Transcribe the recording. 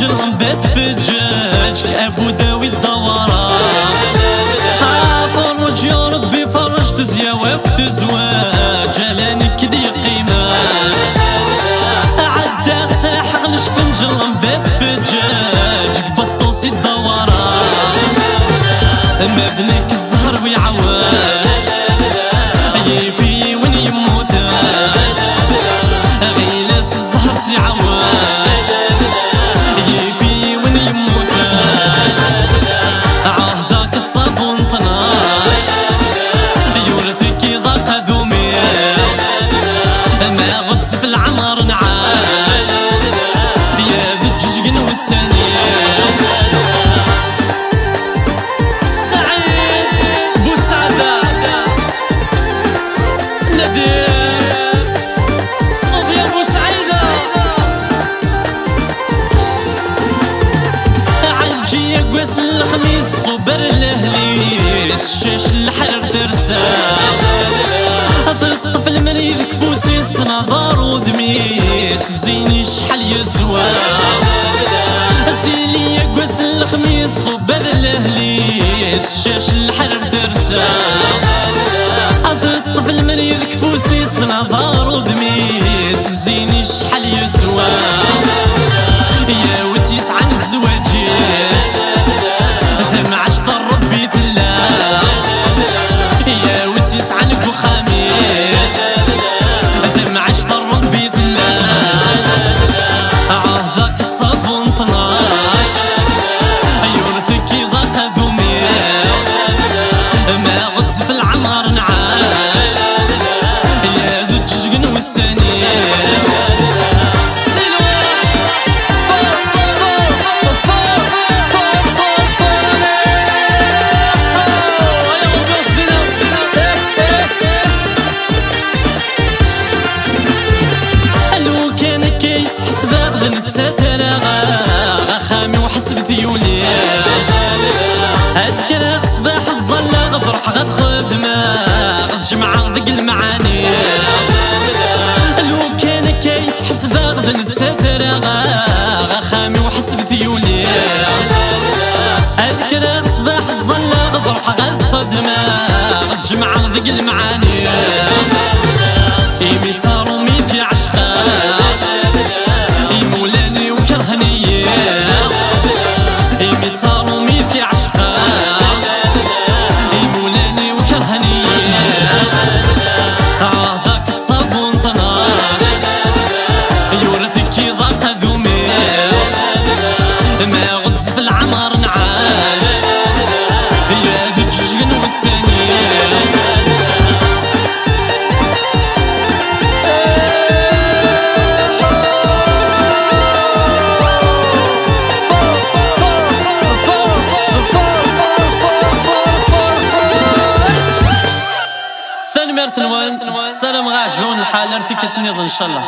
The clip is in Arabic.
فنجل غنبات فجاج كأبو داوي الدوران فرج يا ربي فرج تزيا وقت زواج جلاني كدي قيمة عدا ساح غلش فنجل غنبات فجاج بسطوسي الدوران مبنك الزهر ويعوان ترسام الطفل مريض كفوسيس نظار ودميس زيني شحال يسوى. سيلي قوس الخميس صبر الهليس. شاش الحرر ترسام حسباب نتسافر غا خامي وحسب ثيولي. اذكر صباح الظلة غضرح غد خدمة غد جمعة ذق المعاني. لو كان كيس حسبة غد نتسافر غا خامي وحسب ثيولي. اذكر صباح الظلة غضرح غد خدمة غد جمعة ذق المعاني. ثاني مرث الوان السلام غاجبون الحال رفيك تنيض إن شاء الله.